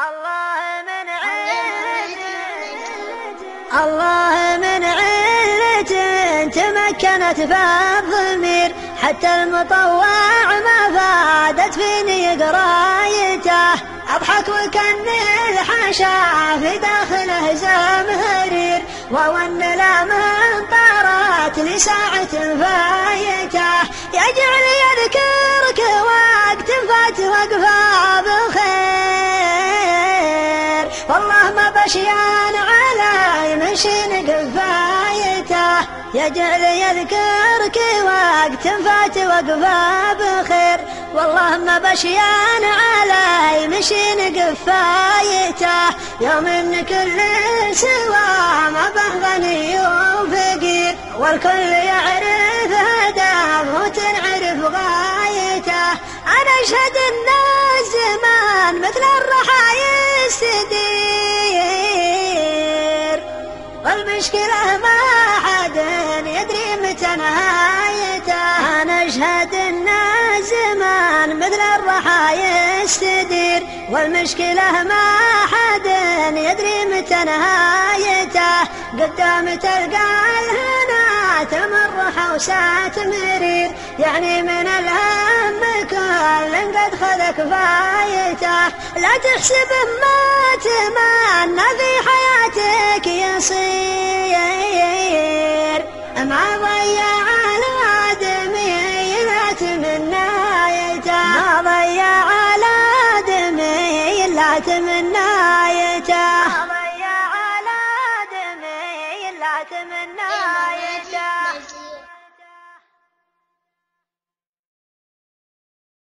الله من علة الله من علة تمكنت حتى المطوع ما فادت فيني قرايته. أضحك وكأن الحاشا في داخله زمهرير. وون لا من طارت لساعة فايته. يجعل يذكرك وقت فات وقفه. بشيان على يمشي قفايته يجعل يذكرك وقت فات وقفه بخير. والله ما بشيان على يمشي قفايته يوم إن كل سوا ما به غني وفقير والكل يعرف هداه وتنعرف غايته. أنا أشهد إن والمشكلة ما حد يدري متى نهايته. أنا أشهد أن الزمان مثل الرحى يستدير والمشكلة ما حد يدري متى نهايته. قدام تلقى الهنا تمر حوسات مرير يعني من الهم كل قد خذ كفايته لا تحسب ما تمنى في حياتك يصير. ما ضيع الادمي لا تمنى ما ضيع الادمي لا تمنى يجا ما ضيع الادمي لا تمنى يجا